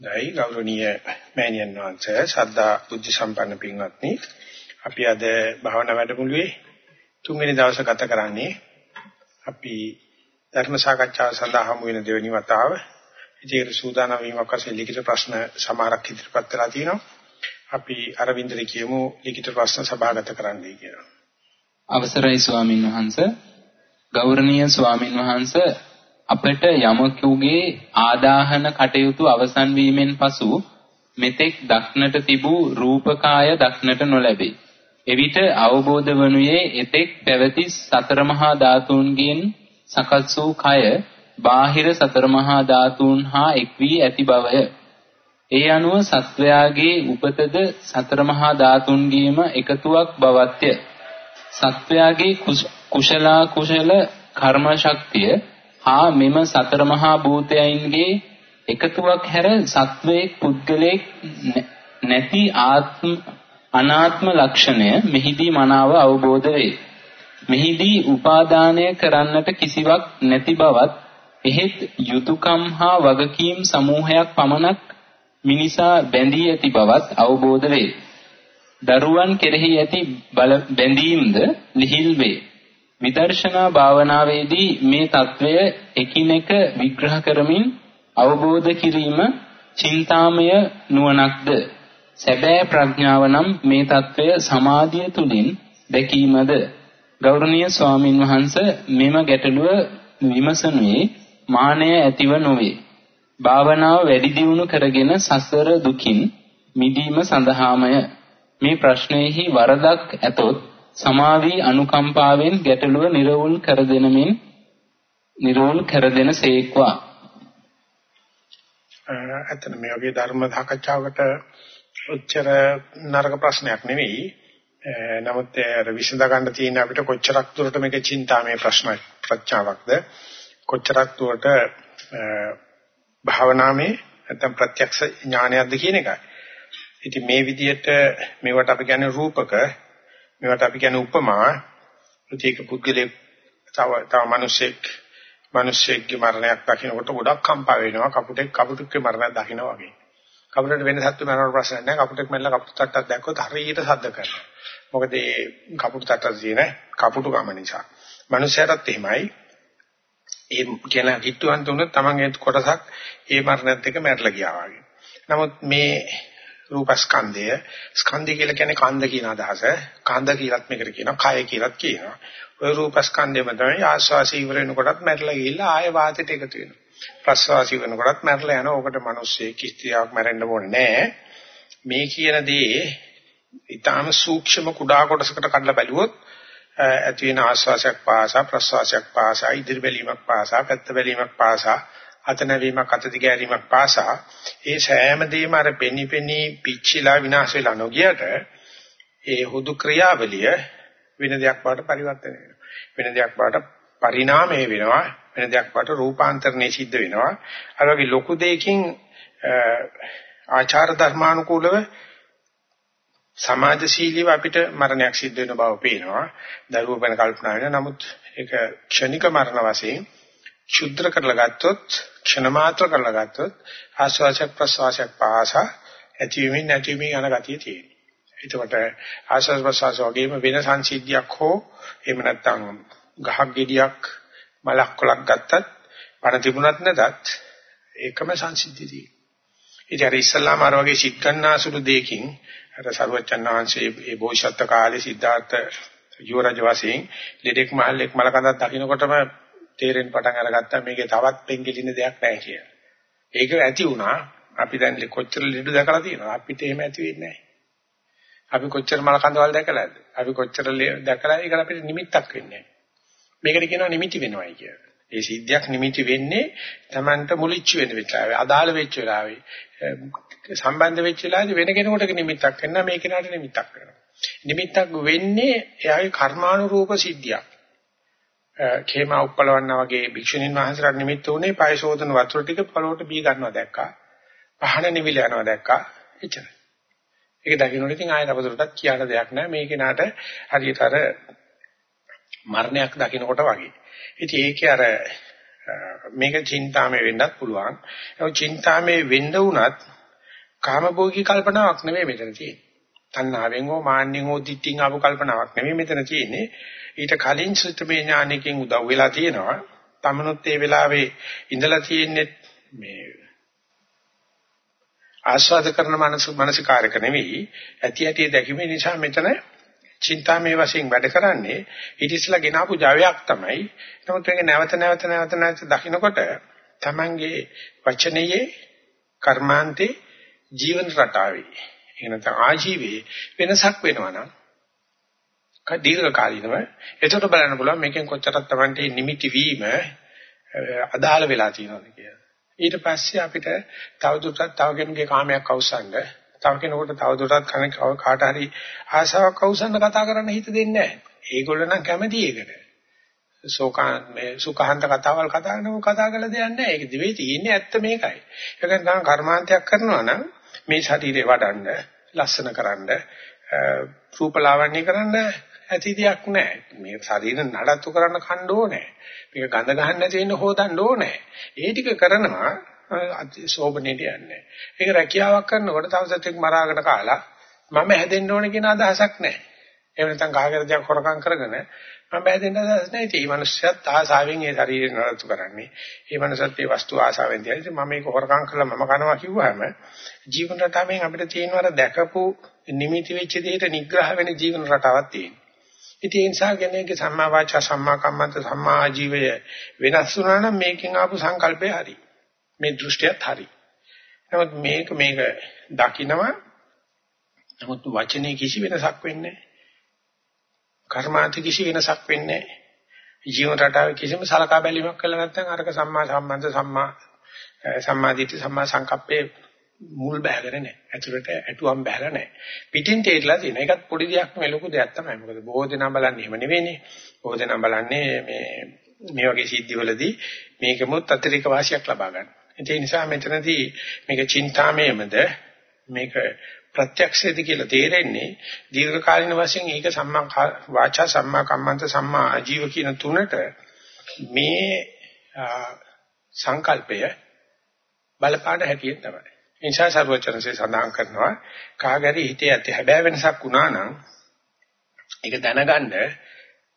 දැයි ගෞරවනීය මෑණියන් වහන්සේ ශ්‍රද්ධා බුද්ධ සම්පන්න පින්වත්නි. අපි අද භාවනා වැඩමුළුවේ තුන්වෙනි දවසේ ගත කරන්නේ අපි ධර්ම සාකච්ඡාව සඳහා හමු වෙන දෙවෙනි වතාව. ඉතින් සූදානම් වීමක් වශයෙන් ලිඛිත ප්‍රශ්න සමහරක් ඉදිරිපත් කරලා තියෙනවා. අපි අරවින්දට කියමු ලිඛිත ප්‍රශ්න සභාගත කරන්නයි කියලා. අවසරයි ස්වාමින් වහන්සේ ගෞරවනීය ස්වාමින් වහන්සේ අපට යමකුගේ ආදාහන කටයුතු අවසන් වීමෙන් පසු මෙතෙක් දක්නට තිබූ රූපකාය දක්නට නොලැබේ. එවිට අවබෝධ වනුයේ එතෙක් පැවති සතර මහා ධාතුන්ගෙන් සකස් වූ කය බාහිර සතර මහා ධාතුන් හා එක් වී ඇති බවය. ඒ අනුව සත්වයාගේ උපතද සතර මහා ධාතුන්ගේම එකතුවක් බවත්ය. සත්වයාගේ කුශල කුශල කර්ම ශක්තිය හා මෙම සතර මහා භූතයන්ගේ එකතුවක් හැර සත්වයේ පුද්ගලයේ නැති ආත්ම අනාත්ම ලක්ෂණය මෙහිදී මනාව අවබෝධ වේ. මෙහිදී උපාදානය කරන්නට කිසිවක් නැති බවත් එහෙත් යුතුයකම් හා වගකීම් සමූහයක් පමණක් මිනිසා බැඳී ඇති බවත් අවබෝධ වේ. දරුවන් කෙරෙහි ඇති බැඳීම්ද ලිහිල් වේ. විදර්ශනා භාවනාවේදී මේ తත්වය එකිනෙක විග්‍රහ කරමින් අවබෝධ කිරීම චින්තාමය නුවණක්ද? සැබෑ ප්‍රඥාව නම් මේ తත්වය සමාධිය තුලින් දැකීමද? ගෞරවනීය ස්වාමින් වහන්සේ මෙම ගැටලුව විමසනුවේ මානය ඇතිව නොවේ. භාවනාව වැඩි දියුණු කරගෙන සසර දුකින් මිදීම සඳහාමය. මේ ප්‍රශ්නයෙහි වරදක් ඇතොත් සමාවී අනුකම්පාවෙන් ගැටලුව නිර්වුල් කර දෙනමින් නිර්වුල් කර දෙන සේක්වා අතන මේ වගේ ධර්ම සාකච්ඡාවකට ඔච්චර නරක ප්‍රශ්නයක් නෙවෙයි. නමුත් අර විසඳ ගන්න තියෙන අපිට කොච්චරක් දුරට මේක චින්තාමය ප්‍රශ්න ප්‍රඥාවක්ද? කොච්චරක් දුරට භාවනාමේ නැත්නම් ප්‍රත්‍යක්ෂ ඥානයක්ද කියන එකයි. ඉතින් මේ විදිහට මේවට අපි කියන්නේ රූපක. මේවට අපි කියන්නේ උපමා. ඒක පුද්ගලයෙක් තව තව මිනිසෙක් මිනිසෙක්ගේ මරණයක් දකින්නකොට ගොඩක් කම්පා වෙනවා. කපුටෙක් කපුටෙක්ගේ මරණයක් දකින්න වගේ. කපුටට වෙන සත්තු මරණ ප්‍රශ්න නැහැ. කපුටෙක් මෙල්ල කපුට තට්ටක් දැක්කොත් හරියට සද්ද කරනවා. මොකද ඒ කපුට තට්ටක් තියෙන කපුටු ගම නිසා. මිනිසයාටත් එහෙමයි. ඒ කියන හිතුවන් තුන තමන්ගේ කොටසක් ඒ මරණයත් එක්ක මැරලා ගියා වගේ. නමුත් මේ රූපස්කන්ධය ස්කන්ධය කියලා කියන්නේ කන්ද කියන අදහස. කන්ද කියලත් මේකට කියනවා, කය කියලත් කියනවා. ওই රූපස්කන්ධයම තමයි ආස්වාසී ඉවර වෙනකොටත් මැරලා ගිහිල්ලා ආය වාතයට එකතු වෙනවා. ප්‍රස්වාසී වෙනකොටත් මැරලා යනවා. ඕකට මිනිස්සේ කිස්තියක් මැරෙන්න ඕනේ නැහැ. මේ කියන දේ ඊටාම සූක්ෂම කුඩා කොටසකට කඩලා බැලුවොත් ඇති වෙන ආස්වාසයක් පාසා ප්‍රස්වාසයක් පාසා ඉදිරි බැලීමක් පාසා පැත්ත බැලීමක් පාසා අත නැවීමක් අත දිගෑරීමක් පාසා ඒ සෑම දෙයක්ම අර පෙනි පෙනි පිච්චිලා විනාශ වෙලා නොගියට ඒ හුදු ක්‍රියාවලිය වෙන දෙයක් බවට පරිවර්තනය වෙනවා. වෙන දෙයක් බවට පරිණාමය වෙනවා. වෙන දෙයක් බවට රූපාන්තරණය සිද්ධ වෙනවා. අර වගේ ලොකු දෙයකින් ආචාර ධර්මානුකූලව සමාජශීලීව අපිට මරණයක් සිද්ධ වෙන බව පේනවා. දරුවෝ ගැන කල්පනා වෙනවා. නමුත් ඒක ක්ෂණික මරණ වශයෙන් ක්ෂුද්‍ර කරලා ගත්තොත් ක්ෂණ මාත්‍ර කරලා ගත්තොත් ආස්වාසයක් ප්‍රසවාසයක් පාසා ඇතිවීමින් නැතිවීමින් යන ගතිය තියෙනවා. එතකොට ආස්වාස ප්‍රසවාස වගේම වෙන සංසිද්ධියක් හෝ එහෙම නැත්නම් ගහක් ගෙඩියක් මලක් කොලක් ගත්තත් පණ තිබුණත් නැතත් ඒකම සංසිද්ධිය තියෙනවා. ඉතින් අර ඉස්සල්ලාම අර වගේ සිත් ගන්නාසුළු දෙයකින් අර සර්වචන් වහන්සේ ඒ බෝසත් කාලේ සිද්ධාර්ථ යුවරජ වශයෙන් ලෙඩෙක් මහල්ලෙක් මලකඳක් දකින්නකොටම තේරෙන්න පටන් අරගත්තා මේකේ තවත් පෙන්ගෙලින දෙයක් නැහැ කියලා. ඒක ඇති වුණා. අපි දැන් කොච්චර ලෙඩ දැකලා තියෙනවද? අපිට එහෙම ඇති වෙන්නේ නැහැ. අපි කොච්චර මල කඳවල් දැකලාද? අපි කොච්චර දැකලා ඒක අපිට නිමිත්තක් වෙන්නේ නැහැ. මේකට කියනවා නිමිති වෙනවයි කියලා. ඒ සිද්ධියක් නිමිති වෙන්නේ Tamanට මුලිච්ච වෙන වෙලාවේ, අදාළ වෙච්ච වෙලාවේ, සම්බන්ධ වෙච්ච වෙලාවේ වෙන කෙනෙකුට නිමිත්තක් වෙනවා මේ කෙනාට නිමිත්තක් වෙනවා. නිමිත්තක් වෙන්නේ එයාගේ කර්මානුරූප සිද්ධියක්. කේමා උප්පලවන්නා වගේ භික්ෂුණීන් වහන්සේලාට නිමිත්ත උනේ පය ශෝධන වතුර ටික පළොවට බී ගන්නවා දැක්කා. පහන නිවිල යනවා දැක්කා. එච්චරයි. ඒක දකින්නකොට ඉතින් ආයෙ අපතුරටත් කියන්න දෙයක් නැහැ. මේ කෙනාට හරියට අර මරණයක් දකින්නකොට වගේ. ඉතින් ඒකේ අර මේක චින්තාමය වෙන්නත් පුළුවන්. ඒ චින්තාමය වෙන්න උනත් කාමභෝගී කල්පනාවක් නෙමෙයි මෙතන තියෙන්නේ. තණ්හාවෙන් හෝ මාන්නෙන් හෝ දිට්ඨියෙන් ආපු කල්පනාවක් නෙමෙයි මෙතන තියෙන්නේ. ඊට කලින් සුත්තමේ ඥානකින් උදව් වෙලා තියෙනවා. තමනුත් ඒ වෙලාවේ ඉඳලා තියෙන්නේ මේ ආස්වාද කරන මනස මානසිකාරක නෙවෙයි ඇති ඇති දැකීම නිසා මෙතන චින්තාමය වශයෙන් වැඩ කරන්නේ ඊට ඉස්සලා ගෙනාපු ජවයක් තමයි. නමුත් මේක නැවත නැවත නැවත නැවත දකින්නකොට තමන්ගේ වචනයේ කර්මාන්තේ ජීවන රටාවේ එනත ආජීවයේ වෙනසක් වෙනවා නම් දීර්ඝ කාලිනව එතකොට බලන්න පුළුවන් මේකෙන් කොච්චරක් Tamante නිමිති වීම අදාළ වෙලා තියෙනවද කියලා. ඊට පස්සේ අපිට තවදුරටත් තව කෙනෙකුගේ කාමයක් අවසන්ද තව කෙනෙකුට තවදුරටත් කන කාට හරි ආශාවක් අවසන්ද කතා කරන්න හිත දෙන්නේ නැහැ. ඒගොල්ලෝ නම් කැමති ඒකට. සෝකාන් මේ සුඛාන්ත කතාවල් කතා කරනව කතා කරලා දෙයක් නැහැ. ඒක දිවේ තියෙන්නේ ඇත්ත මේකයි. ඒක නම් කර්මාන්තයක් කරනවා නම් මේ ශරීරේ වඩන්න, ලස්සන කරන්න, රූපලාවන්‍ය කරන්න ඇති දෙයක් නැහැ. මේ ශරීර නඩත්තු කරන්න කණ්ඩ ඕනේ. මේක ගඳ ගහන්න නැති වෙන්න හොදන්න ඕනේ. ඒ ටික කරනවා සෝබනෙට යන්නේ. ඒක රැකියාවක් කරනකොට තව සතෙක් මරාගෙන කාලා මම හැදෙන්න ඕනේ කියන අදහසක් නැහැ. එහෙම නැත්නම් කාගෙද දෙයක් හොරකම් කරගෙන මම හැදෙන්න අදහස් නැහැ. ඉතින් මේ මනුස්සයත් ආසාවෙන් ඒ ශරීරය නඩත්තු කරන්නේ. මේ මනුස්සයත් ඒ වස්තු ආසාවෙන් තියලා ඉතින් මම මේක හොරකම් කළා මම කනවා කිව්වහම ජීවන රටාවෙන් අපිට තියෙනවර දැකපු නිමිති වෙච්ච දෙයට නිග්‍රහ වෙන ජීවන රටාවක් තියෙනවා. ඉතින් ඒ නිසා කෙනෙක්ගේ සම්මා වාචා සම්මා කම්මන්ත සම්මා ආජීවය වෙනස් වුණා නම් මේකෙන් ආපු සංකල්පය හරි. මේ දෘෂ්ටියත් හරි. නමුත් මේක මේක දකිනවා නමුත් වචනේ කිසි වෙනසක් වෙන්නේ නැහැ. කර්මාන්ත කිසි වෙනසක් වෙන්නේ නැහැ. ජීවන රටාවේ කිසිම සලකා බැලීමක් කළා නැත්නම් අරක සම්මා සම්බන්ධ සම්මා සම්මාදිට්ඨි සම්මා සංකප්පේ මුල් බැහැගෙන නැහැ. ඇතුළට ඇටුවම් බැහැලා නැහැ. පිටින් තේරලා තියෙන. ඒකත් පොඩි දෙයක් නෙවෙයි ලොකු දෙයක් තමයි. මොකද බොහෝ දෙනා බලන්නේ එහෙම නෙවෙයිනේ. බොහෝ දෙනා බලන්නේ මේ මේ වගේ සිද්ධිවලදී මේකෙමුත් අතිරේක වාසියක් ලබා ගන්න. ඒ නිසා මෙතනදී මේක චින්තාමයමද මේක ප්‍රත්‍යක්ෂයේද කියලා තේරෙන්නේ දීර්ඝ කාලින වශයෙන් ඒක සම්මා වාචා සම්මා කම්මන්ත සම්මා ආජීව කියන තුනට මේ සංකල්පය බලපාන හැටියෙන් තමයි. ඒ නිසා සර්වචනසේ සඳහන් කරනවා කාගරි හිතේ ඇති හැබෑ වෙනසක් වුණා නම් ඒක දැනගන්න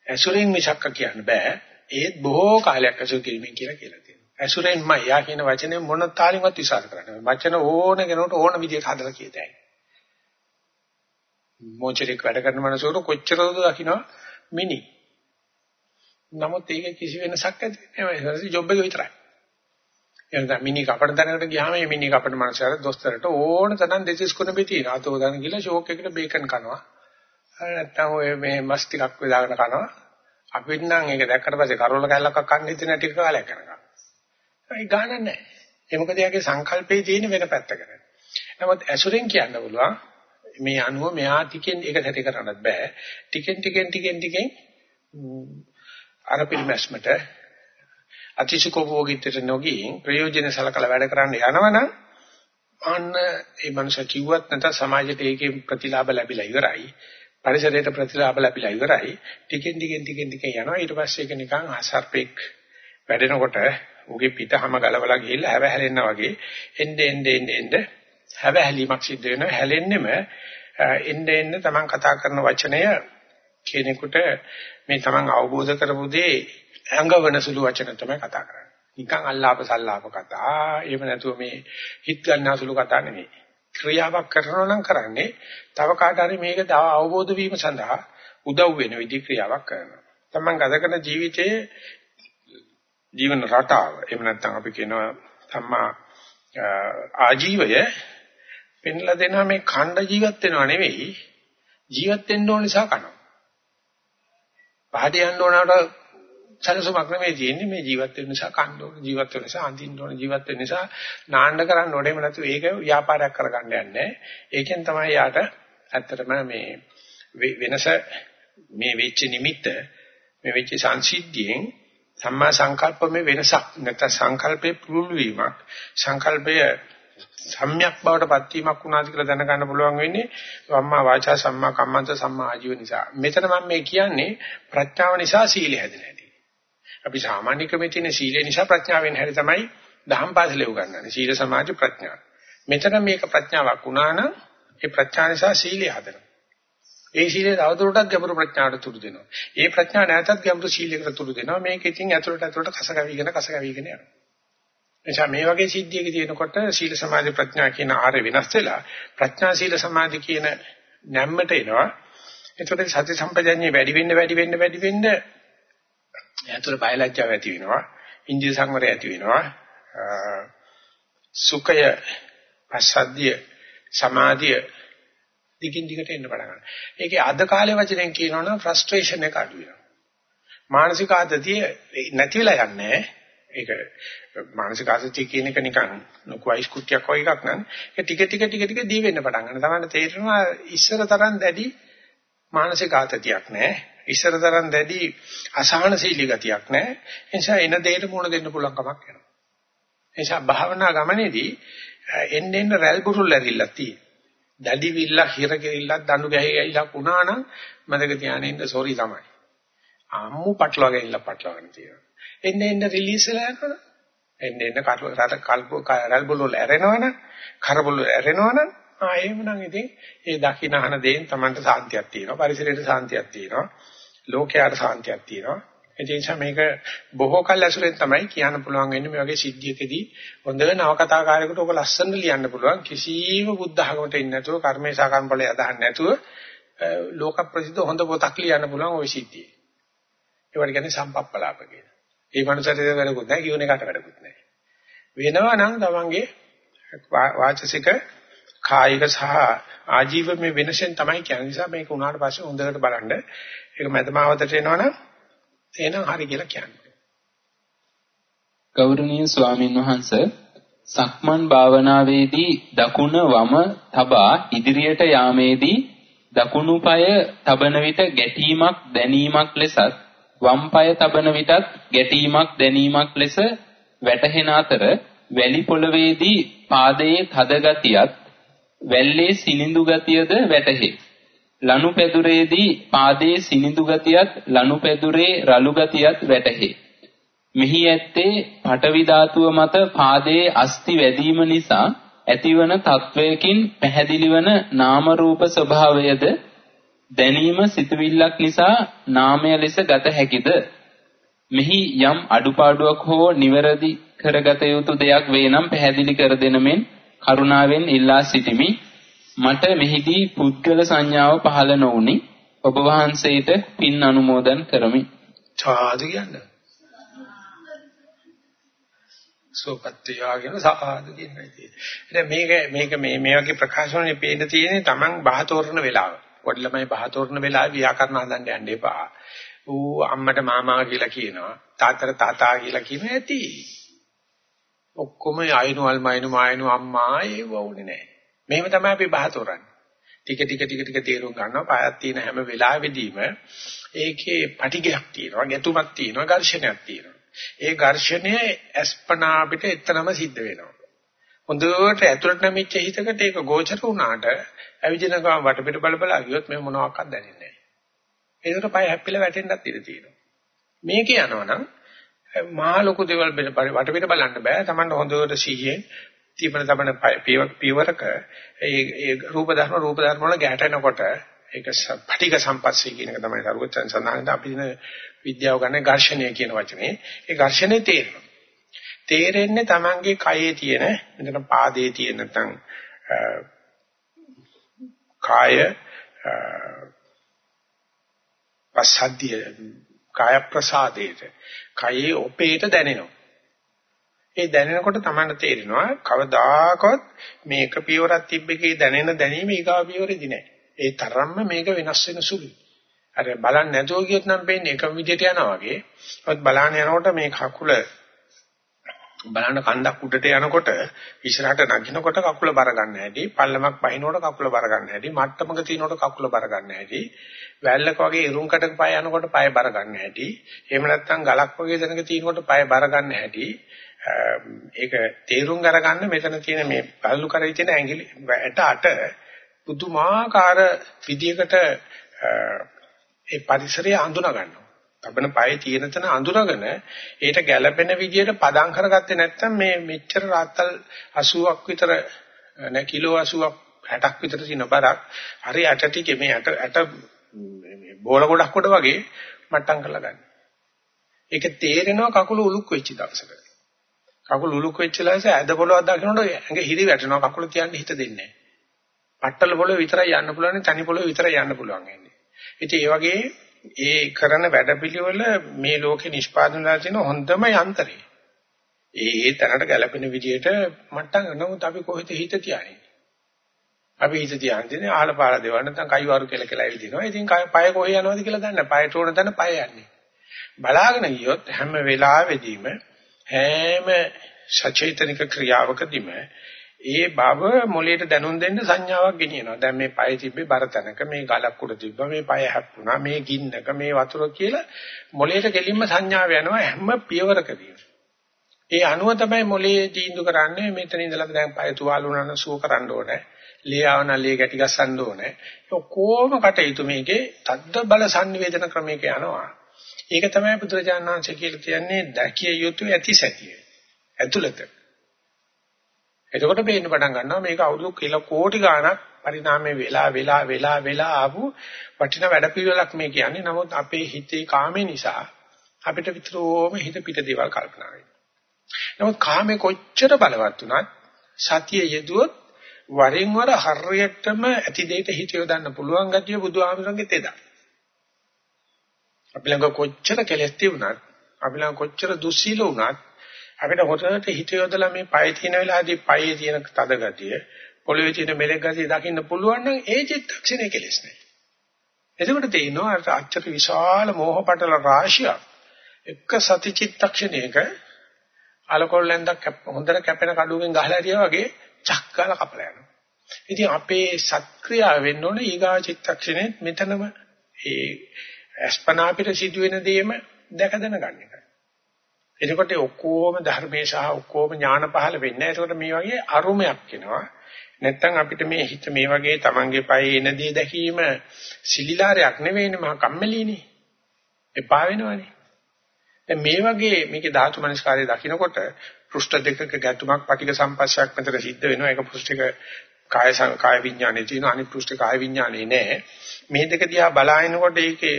ඇසුරින් මිසක්ක කියන්න බෑ. ඒත් බොහෝ කාලයක් ඇසුරු කිරීමෙන් කියලා කියලා තියෙනවා. ඇසුරෙන්ම යා කියන වචනේ මොන තාලින්වත් විශ්වාස කරන්නේ. වචන ඕන කෙනෙකුට ඕන විදිහට හදලා කියතයි. මොචරික වැඩ කරන මනසට කොච්චරද දකින්න මිනි. නමුත් ඒක කිසි වෙනසක් ඇති නෑ. ඒක ජොබ් එක විතරයි. එනදා මිනි කපන තැනකට ගියාම මේ මිනි කපන මනුස්සයාට දොස්තරට ඕන තරම් දෙසිස් කුණ පිටින අතෝ දාන කියලා ෂෝක් එකකට බේකන් කනවා. නැත්තම් ඔය මේ මස් ටිකක් වෙලාගෙන කනවා. අපිට නම් ඒක දැක්කට පස්සේ කරෝල කැල්ලක් කන්න ඉතින් ටික කාලයක් යනකම්. ඒ ගාන නැහැ. ඒ මොකද යාගේ සංකල්පේ තියෙන වෙන පැත්තකට. නමුත් ඇසුරෙන් කියන්න පුළුවන් මේ අනුව මෙහා ටිකෙන් ඒක හැටි කරන්නත් බෑ. ටිකෙන් ටිකෙන් ටිකෙන් ටිකෙන් අර පිළිමැස්මට අතිශකෝභෝගීත්වයට නොගින් ප්‍රයෝජන සලකලා වැඩ කරන්න යනවනම් අන්න ඒ මනුෂ්‍ය කිව්වත් නැත්නම් සමාජයට ඒකේ ප්‍රතිලාභ ලැබිලා ඉවරයි. පරිසරයට ප්‍රතිලාභ ලැබිලා ඉවරයි. ටිකෙන් ටිකෙන් ටිකෙන් ටිකෙන් යනවා. ඊට පස්සේ ඒක නිකන් අසර්පෙක් වැඩෙනකොට උගේ පිටහම ගලවලා ගිහිල්ලා හැව හැලෙන්නා වගේ එnde ende ende ende හැව හැලීමක් සිද්ධ වෙනවා. හැලෙන්නෙම එnde ende තමන් කතා කරන වචනය කෙනෙකුට මේ තමන් අවබෝධ කරපු දේ ඇඟවන සුළු වචන තමයි කතා කරන්නේ. නිකන් අල්ලාප සල්ලාප කතා. එහෙම නැතුව මේ හිත ගන්නා සුළු කතා නෙමෙයි. ක්‍රියාවක් කරනවා නම් කරන්නේ තව කාට හරි මේක තව අවබෝධ වීම සඳහා උදව් වෙන විදි ක්‍රියාවක් කරනවා. තමන් ගත කරන ජීවිතයේ ජීවන රටාව එහෙම නැත්නම් අපි කියනවා සම්මා ආජීවය පෙන්ලා දෙනවා මේ ඛණ්ඩ ජීවත් වෙනව නෙවෙයි. ජීවත් වෙන්න ඕන නිසා කනවා. පහට යන්න ඕනකට සැලසුමක් නෙමෙයි තියෙන්නේ මේ ජීවත් වෙන නිසා කන්න ඕන ජීවත් වෙන නිසා අඳින්න ඕන ජීවත් වෙන නිසා නාන්න කරන්න ඕනේ. එහෙම නැතු ඒක ව්‍යාපාරයක් කරගන්න යන්නේ ඒකෙන් තමයි යාට ඇත්තටම මේ වෙනස මේ වෙච්ච නිමිත්ත මේ වෙච්ච සංසිද්ධියෙන් සම්මා සංකල්පමේ වෙනසක් නැත්නම් සංකල්පේ පුළුල් වීමක් සංකල්පය සම්‍යක් බවට පත් වීමක් වුණාද කියලා දැනගන්න පුළුවන් වෙන්නේ සම්මා වාචා සම්මා කම්මන්ත සම්මා ආජීව නිසා මෙතන මම මේ කියන්නේ ප්‍රඥාව නිසා සීලය හැදෙනවා අපි සාමාන්‍ය ක්‍රමයේ තියෙන සීලය නිසා ප්‍රඥාවෙන් හැරි තමයි දහම් පාසලේ උගන්වන්නේ. සීල සමාධි ප්‍රඥා. මෙතන මේක ප්‍රඥාවක් වුණා නම් ඒ ප්‍රඥා නිසා සීලය හදනවා. ඒ සීලය තවදුරටත් ගැඹුරු ප්‍රඥාවට තුරු දෙනවා. ඒ ප්‍රඥා නැවතත් ගැඹුරු සීලයකට තුරු දෙනවා. මේක ඉතින් ඇතුළට ඇතුළට කසගවිගෙන කසගවිගෙන යනවා. එනිසා මේ වගේ සිද්ධියක තියෙනකොට සීල සමාධි ප්‍රඥා කියන ආරේ වෙනස් වෙලා ප්‍රඥා සීල සමාධි කියන නැම්මට එනවා. එතකොට සති සම්පජඤ්ඤය වැඩි වෙන්න වැඩි වෙන්න වැඩි වෙන්න ඇතුළේ බයලජ්ජාව ඇති වෙනවා. ඉන්ද්‍රිය සංවරය ඇති වෙනවා. සුඛය පස්සද්ධිය සමාධිය දිගින් දිගට එන්න පටන් ගන්නවා. ඒකේ අද කාලේ වචනෙන් කියනවනම් ෆ්‍රස්ට්‍රේෂන් එක අඩු වෙනවා. මානසික ආතතිය නැති වෙලා යන්නේ ඒක මානසික ආතතිය කියන එක නිකන් ලොකු අයිස් කුට්ටියක් වගේ එකක් නන් ඒක ටික ටික ටික ටික දී වෙන්න පටන් ගන්නවා. තමයි තේරෙනවා ඉස්සර තරම් දැඩි මානසික ආතතියක් නැහැ. ඉස්සර තරම් දැඩි අසහනශීලී ගතියක් නැහැ. ඒ නිසා එන දෙයට මුණ දෙන්න පුළුවන් කමක් වෙනවා. ඒ නිසා භාවනා ගමනේදී එන්න එන්න රැල් බුරුල් ඇරිලා තියෙනවා. දැඩි විල්ලක් හිර කෙරිල්ලක් දඬු ගැහිලා වුණා නම් මතක තියාගෙන ඉන්න සෝරි තමයි. අම්මු පටලවාගෙන ඉන්න පටලවාගෙන තියෙනවා. එන්න එන්න රිලීස් වෙලා යනවා. එන්න එන්න කල්ප කල්ප රැල් බුරුල් ඇරෙනවනම් කරබුල් ඇරෙනවනම් ආ එහෙමනම් ඉතින් ඒ දකින්නහන දේෙන් Tamanට සාන්තියක් තියෙනවා. පරිසරයට සාන්තියක් තියෙනවා. ලෝකයට සාන්තියක් තියෙනවා. ඒ නිසා මේක බොහෝ කල් ඇසුරෙන් තමයි කියන්න පුළුවන් වෙන්නේ මේ වගේ සිද්ධියකදී හොඳ නවකතාකාරයෙකුට ඔක ලස්සනට ලියන්න පුළුවන් කිසිම බුද්ධ ධර්මයට ඉන්නේ නැතුව කර්මේශා කර්මඵලය අදහන්නේ නැතුව ලෝක ප්‍රසිද්ධ හොඳ පොතක් ලියන්න පුළුවන් ওই සිද්ධියේ. ඒවට කියන්නේ සම්පප්පලාප කියලා. ඒ මනුස්සයට වැඩකුත් නැහැ කියුණ එකට වැඩකුත් නැහැ. වෙනවා නම් තමන්ගේ වාචසික කායික සහ ආජීවමය වෙනසෙන් තමයි කියන්නේ. නිසා මේක උනාට පස්සේ හොඳට බලන්න. ඒක මැදමාවතට එනවනම් එහෙනම් හරි කියලා කියන්නේ. ගෞරවනීය ස්වාමින් වහන්සේ සක්මන් භාවනාවේදී දකුණ වම තබා ඉදිරියට යාමේදී දකුණු පාය තබන විට ගැටීමක් දැනීමක් ලෙසත් වම් පාය තබන විටත් ගැටීමක් දැනීමක් ලෙස වැටහෙන අතර වැලි පොළවේදී පාදයේ තද ගතියත් වැල්ලේ සිනිඳු ගතියද වැටහේ. ලනු පැදුරේදී පාදයේ සිනිඳු ගතියත් ලනු පැදුරේ රළු ගතියත් වැටහේ. මෙහි ඇත්තේ පටවි ධාතුව මත පාදයේ අස්ති වැදීම නිසා ඇතිවන තත්වයකින් පැහැදිලි වන නාම රූප ස්වභාවයද දැනීම සිතුවිල්ලක් නිසා නාමය ලෙස ගත හැකිද මෙහි යම් අඩුපාඩුවක් හෝ නිවැරදි කරගත යුතු දෙයක් වේ නම් පැහැදිලි කර දෙන මෙන් කරුණාවෙන් ඉල්ලා සිටිමි මට මෙහිදී පුද්ගල සංඥාව පහළ නොවුනි ඔබ වහන්සේට පින් අනුමෝදන් කරමි. සාදු කියන්නේ. සෝපත්තියාගෙන සාදු කියන්නේ තියෙන්නේ. මේක මේක මේ මේ වගේ ප්‍රකාශනනේ පේන්න තියෙන්නේ Taman බහතෝරන වෙලාව. පොඩි ළමයි බහතෝරන වෙලාවේ ව්‍යාකරණ හදන්න යන්න එපා. ඌ අම්මට මාමා කියලා කියනවා. තාත්තට තාතා කියලා කියනවා ඇති. ඔක්කොම අයිනු අල්මයිනු මායිනු අම්මා ඒව වුනේ නැහැ. මෙහෙම තමයි අපි බහතෝරන්නේ. ටික ටික ටික ටික තේරුම් ගන්නවා පායක් තියෙන හැම වෙලාවෙදීම ඒකේ පටිගයක් තියෙනවා, ගැතුමක් තියෙනවා, ඝර්ෂණයක් තියෙනවා. ඒ ඝර්ෂණය අස්පනා අපිට එතනම සිද්ධ වෙනවා. හොඳට ඇතුළට නැමිච්ච හිතකට ඒක ගෝචර වුණාට ඇවිදින ගමන් වටපිට බල බල ගියොත් මේ මොනවාක්වත් දැනෙන්නේ නැහැ. ඒකට පය හැප්පිලා වැටෙන්නත් ඉඩ තියෙනවා. මේක යනවනම් මහා ලොකු දේවල් වටපිට බලන්න බෑ. Tamanට හොඳට සීයෙන් තීපන තමන පියවරක ඒ ඒ රූප ධර්ම රූප ධර්ම වල ගැටෙනකොට ඒක පටික සම්පස්සේ කියන එක තමයි කරුවචන් සඳහන් අපි දින විද්‍යාව ගන්න ඝර්ෂණය කියන වචනේ ඒ ඝර්ෂණේ තේරෙනවා තේරෙන්නේ Tamange කයේ තියෙන මෙතන පාදයේ තියෙන නැත්නම් කාය පසද්ධිය කාය ප්‍රසාදයට කයේ ඔපේට දැනෙනවා ඒ දැනෙනකොට තමයි තේරෙනවා කවදාකවත් මේක පියවරක් තිබ්බකේ දැනෙන දැනීම ඊගාව පියවරෙදි නෑ. ඒ තරම්ම මේක වෙනස් වෙන සුළුයි. අර බලන්න නැතුව ගියොත් නම් වෙන්නේ එකම විදිහට යනවා වගේ. ඔත් බලන්න යනකොට මේ කකුල බලන්න කන්දක් උඩට යනකොට ඉස්සරහට නගිනකොට කකුල බර ගන්න හැටි, පල්ලමක් පහිනකොට කකුල බර ගන්න හැටි, මට්ටමක තිනකොට කකුල බර ගන්න හැටි, වැල්ලක වගේ ඉරුම් කටක පය යනකොට පය බර ගන්න හැටි, එහෙම නැත්නම් ගලක් වගේ දෙනක තිනකොට පය බර ගන්න හැටි, ඒක තේරුම් අරගන්න මෙතන තියෙන මේ පළලු කරේ තියෙන ඇඟිලි ඇට අට පුදුමාකාර විදියකට ඒ පරිසරය අඳුනා ගන්නවා. තබන පය තියෙන තැන අඳුරගෙන ඒට ගැළපෙන විදියට පදම් කරගත්තේ නැත්නම් මේ මෙච්චර රාත්තල් 80ක් විතර නැ කිලෝ 80ක් 60ක් විතර තියෙන බරක් හරි ඇට ටිකේ මේ ඇට ඇට බෝල ගොඩක් කොට වගේ මට්ටම් කරලා ගන්න. ඒක තේරෙනවා කකුල උලුක් වෙච්ච දවසක. කකුල උලුක් වෙච්ච ලාස ඇද පොළොවක් දකින්නකොට ඇඟ හිරි වැටෙනවා කකුල තියන්න හිත දෙන්නේ නැහැ. පట్టල පොළොව විතරයි යන්න පුළුවන් තනි පොළොව විතරයි යන්න පුළුවන් එන්නේ. ඉතින් ඒ වගේ ඒ කරන වැඩපිළිවෙල මේ ලෝකේ නිෂ්පාදනය වෙලා තියෙන හොඳම යන්ත්‍රය. ඒ ඒ තැනට ගැලපෙන විදිහට මට්ටම් නමුත් අපි කොහෙද හිත තියන්නේ? අපි හිත තියන්නේ ආලපාල දේවල් නැත්නම් කයිවාරු කියලා කියලා ඇවිදිනවා. ඉතින් පය කොහේ යනවද කියලා දන්නේ නැහැ. පයට උන තැන පය යන්නේ. බලාගෙන ගියොත් හැම වෙලාවෙදීම හැම සචේතනික ක්‍රියාවකදීම ඒ බව මොලේට දැනුම් දෙන්න සංඥාවක් ගෙනියනවා. දැන් මේ පය තිබ්බේ බර තැනක මේ ගලක් උඩ තිබ්බා මේ පය හැප්පුණා මේ ගින්නක මේ වතුර කියලා මොලේට ගෙලින්ම සංඥාව යනවා හැම පියවරකදීම. ඒ අනුව තමයි මොලේ තීන්දුව කරන්නේ මෙතන ඉඳලා දැන් පය තුවාල වුණා නම් සුව කරන්න ඕනේ. ලේ ආවන ලේ ගැටි ගස්සන්න ඕනේ. ඔක්කොම කටයුතු මේකේ තද්ද බල sannivedana ක්‍රමයක යනවා. ඒක තමයි බුදුරජාණන් වහන්සේ කියලා කියන්නේ දැකිය යුතු ඇති සැටිය. ඇතුළත. එතකොට පේන්න පටන් ගන්නවා මේක අවුරුදු කිලෝ කෝටි ගාණක් පරිණාමය වෙලා වෙලා වෙලා වෙලා ආපු වටිනා වැඩපිළිවෙලක් මේ කියන්නේ. නමුත් අපේ හිතේ කාමේ නිසා අපිට විතරෝම හිත පිට දේවල් කල්පනා වෙනවා. නමුත් කාමේ කොච්චර බලවත් වුණත් සතිය යෙදුවොත් වරින් වර හරියටම ඇති දෙයට හිත යොදන්න පුළුවන් ගතිය බුදුහාමරගේ තෙදා. අපි ළඟ කොච්චර කෙලස් තිබුණත් අපි ළඟ කොච්චර දුස්සීල වුණත් අපිට හොතට හිත යොදලා මේ පය තියෙන වෙලාවේදී පයේ තියෙන තද ගතිය පොළවේ තියෙන මෙලෙක් ගතිය දකින්න පුළුවන් නම් ඒ චිත්තක්ෂණේ කෙලස් නැහැ. එතකොට තේිනවා අච්චර විශාල මෝහපටල රාශියක් එක සති චිත්තක්ෂණයක අලකොල්ලෙන්දක් හොඳට කැපෙන කඩුවෙන් ගහලා හරියා වගේ චක්කල කපලා යනවා. ඉතින් අපේ සත්ක්‍රියාව වෙන්න ඕනේ ඊගා චිත්තක්ෂණේ මෙතනම ඒ අස්පනා අපිට සිදුවෙන දේම දැක දැනගන්න එක. එතකොට ඔක්කොම ධර්මයේ සහ ඔක්කොම ඥාන පහළ වෙන්නේ. එතකොට මේ වගේ අරුමයක් එනවා. නැත්තම් අපිට මේ හිත මේ වගේ Tamange පයේ එන දේ දැකීම සිලිලාරයක් නෙවෙයිනේ මහා කම්මැලිනේ. එපා වෙනවනේ. දැන් මේ වගේ මේකේ ධාතු මනස්කාරය දකිනකොට පෘෂ්ඨ දෙකක ගැතුමක් පටික සම්පස්සයක් මෙතන සිද්ධ වෙනවා. ඒක පෘෂ්ඨික කාය කාය විඥානේ තියෙන අනිත් පෘෂ්ඨ කාය විඥානේ නෑ. මේ දෙක දිහා බලාගෙනකොට ඒකේ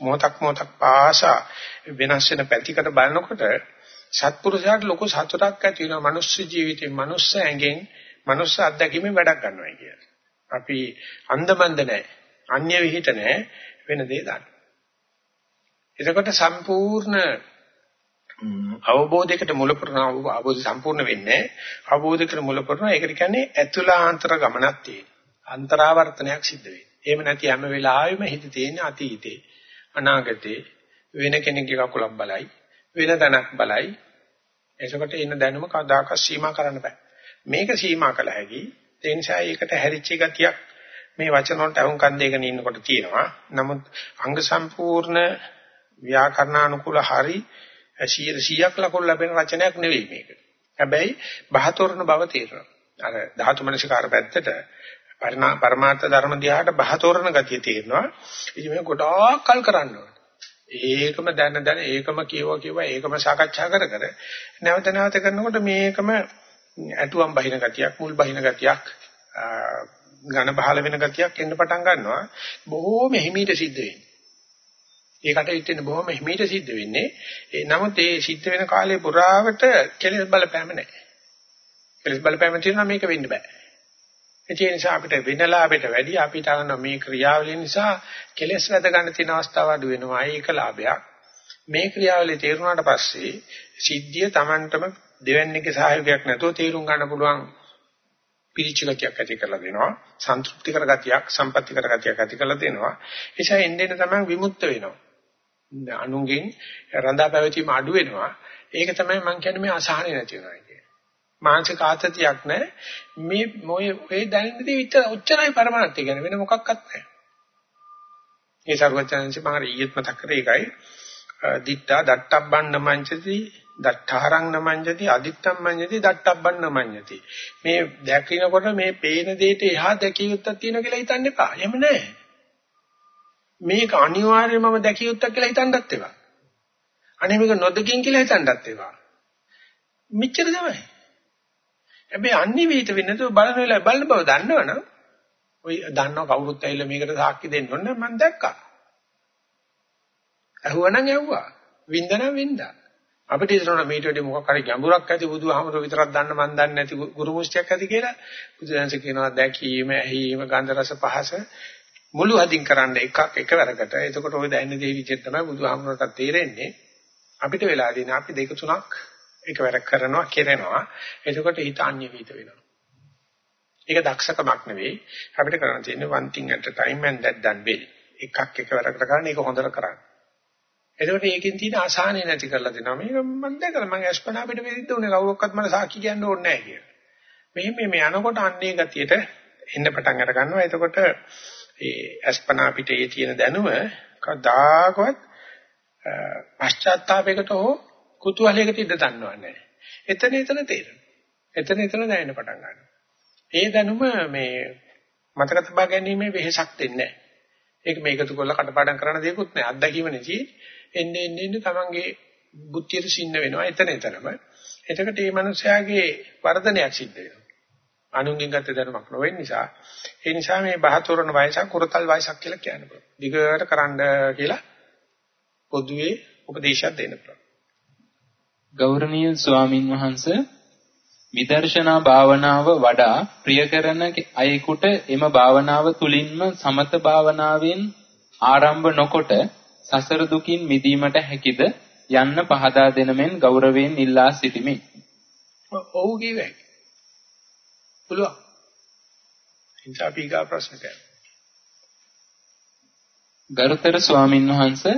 මොහොතක් මොහොතක් පාසා වෙනස් වෙන පැතිකඩ බලනකොට සත්පුරුෂයාට ලොකු සතුටක් ඇති වෙනවා. මනුස්ස ජීවිතේ මනුස්ස ඇඟෙන් මනුස්ස අත්දැකීමෙන් වැඩක් ගන්නවා කියන්නේ. අපි අන්දමන්ද නැහැ. අන්‍ය විහිිත නැහැ. වෙන දේ දන්න. එතකොට සම්පූර්ණ අවබෝධයකට මුල පුරන අවබෝධය සම්පූර්ණ වෙන්නේ අවබෝධයකට මුල පුරන ඒකට කියන්නේ ඇතුළාන්තර ගමනක් තියෙන අන්තරාවර්තනයක් සිද්ධ වෙන්නේ. එහෙම නැති හැම වෙලාවෙම හිත තියෙන අතීතේ අනාගතේ වෙන කෙනෙක්ගේ කකුලක් බලයි වෙන තැනක් බලයි එසකොට ඉන්න දැනුම කවදාකවත් සීමා කරන්න බෑ. මේක සීමා කළ හැකි. ඒ නිසා ඒකට හැරිච්ච ගතියක් මේ වචන වලට අහුම්කම් දෙගෙන ඉන්නකොට තියෙනවා. නමුත් අංග සම්පූර්ණ ව්‍යාකරණානුකූල හරි 100ක් ලකුණු ලැබෙන රචනයක් නෙවෙයි මේක. හැබැයි බහතෝරන බව තේරෙනවා. අර ධාතු මනසිකාර පැත්තට පරමාර්ථ ධර්ම දිහාට බහතෝරන ගතිය තේරෙනවා. ඉතින් මේ ගොඩාක් කල් කරන්න ඕනේ. ඒකම දැන දැන ඒකම කියව කියව ඒකම සාකච්ඡා කර කර නැවත නැවත කරනකොට මේකම ඇටුවම් බහින ගතියක් මුල් බහින ගතියක් ඝන බහල වෙන ගතියක් එන්න පටන් ගන්නවා. බොහෝම හිමීට සිද්ධ වෙන්නේ. ඒකට හිටින්න බොහොම හිමීට සිද්ධ වෙන්නේ. ඒ නමුත් ඒ සිද්ධ වෙන කාලේ පුරාවට කෙලෙස් බලපෑම නැහැ. කෙලෙස් බලපෑම තියෙනවා මේක වෙන්න බෑ. ඒ නිසා අපිට වෙන ලාභයට වැඩි අපිට අහන මේ ක්‍රියාවලිය නිසා කෙලෙස් වැද ගන්න තියෙන අවස්ථාව අඩු වෙනවා. ඒක ලාභයක්. මේ ක්‍රියාවලිය තේරුණාට පස්සේ සිද්ධිය Tamanටම දෙවන්නේගේ සහයෝගයක් නැතුව තේරුම් ගන්න පුළුවන් පිරිච්ච ගතියක් ඇති කරලා දෙනවා සන්තුෂ්ටි කර ගතියක් සම්පත්‍ති කර ගතියක් ඇති කරලා දෙනවා ඒ නිසා එන්නේ තමයි විමුක්ත වෙනවා අනුන්ගෙන් රඳා පැවතීම අඩු වෙනවා. ඒක තමයි මම කියන්නේ මේ අසහනෙ නැති වෙනවා කියන්නේ. මානසික ආතතියක් නැහැ. මේ මොයේ ඒ දැනෙන දේ විතර ඔච්චරයි පරමාර්ථය කියන්නේ වෙන මොකක්වත් නැහැ. ඒ සර්වචනංශ මම ඊයේත් මතක් කරේ ඒකයි. දිත්තා දට්ටබ්බන්න මංචති දට්ඨාරං නමඤ්ඤති අදිත්තම් මඤ්ඤති දට්ටබ්බන් නමඤ්ඤති මේ දැකිනකොට මේ පේන දෙයට එහා දැකිය යුත්තක් තියෙනවා කියලා හිතන්න එපා එහෙම නැහැ මේක අනිවාර්යයෙන්ම දැකිය යුත්තක් කියලා හිතන්නත් ඒවා. අනේ මේක නොදකින් කියලා හිතන්නත් ඒවා. මෙච්චර තමයි. හැබැයි අනිවිත වෙන්නේ නැතුව බලන වෙලාව බලන බව දන්නවනම් ඔය දන්නව කවුරුත් ඇවිල්ලා මේකට සාක්ෂි දෙන්න ඕනේ මම දැක්කා. ඇහුවනම් ඇහුවා. වින්දනම් වින්දා. අපිට හිතනවා මේට වැඩි මොකක් හරි ගැඹුරක් ඇති බුදුහාමර විතරක් දන්න මන් දන්නේ නැති ගුරු මුස්තියක් ඇති කියලා. බුදුදහම කියනවා දැකීම, ඇහිීම, ගන්ධ රස පහස මුළු හදින් කරන්න එකක් එකවරකට. එතකොට ওই දැනෙන දේ විදිහට තමයි බුදුහාමරට තේරෙන්නේ. අපිට වෙලා දින අපි දෙක තුනක් එකවර කරනවා, කෙරෙනවා. එතකොට හිත අන්‍ය විහිද වෙනවා. ඒක දක්ෂකමක් නෙවෙයි. අපිට කරන්න තියෙන්නේ one thing at a time and that done well. එකක් එකවරකට කරන්න ඒක හොඳට කරන්න. එතකොට ඒකෙන් තියෙන අසහනෙ නැති කරලා දෙනවා. මේක මම දැකලා මම අස්පනා අපිට වෙරිද්ද උනේ කවුරක්වත් මට සාක්ෂි කියන්න ඕනේ නැහැ කියලා. මෙහෙම මේ යනකොට අන්නේ ගතියට එන්න පටන් අර ගන්නවා. එතකොට ඒ අස්පනා අපිට ඒ තියෙන දැනුම කවදාකවත් පශ්චාත්තාවයකට හෝ කුතුහලයකට ඉඳ දන්නවන්නේ. එතන එතන තේරෙනවා. එතන එතන දැනෙන්න පටන් ගන්නවා. ඒ දැනුම මේ මතක තබා ගැනීමේ වෙහසක් දෙන්නේ නැහැ. ඒක මේකතු කරලා කටපාඩම් කරන්න දෙයක්වත් නැහැ. අත්දැකීම නෙති. එන්නේ එන්නේ එන්නේ තමන්ගේ බුද්ධියට සින්න වෙනවා එතන එතනම. එතකොට මේ මනුස්සයාගේ වර්ධනයක් සිද්ධ වෙනවා. අනුන්ගෙන් ගත්ත දැනුමක් නොවෙන නිසා ඒ නිසා මේ බහතෝරන වයසක් කුරතල් වයසක් කියලා කියන්න පුළුවන්. දිගට කරන්න කියලා පොදුවේ උපදේශයක් දෙන්න පුළුවන්. ගෞරවනීය ස්වාමින් වහන්සේ විදර්ශනා භාවනාව වඩා ප්‍රිය කරන අයෙකුට එම භාවනාව තුලින්ම සමත භාවනාවෙන් ආරම්භ නොකොට සසර දුකින් මිදීමට හැකිද යන්න පහදා දෙන මෙන් ගෞරවයෙන් ඉල්ලා සිටිමි. ඔව් කිව්වේ. පුළුවන්. ඉන්සා පීගා ප්‍රශ්නක. ගරුතර ස්වාමින් වහන්සේ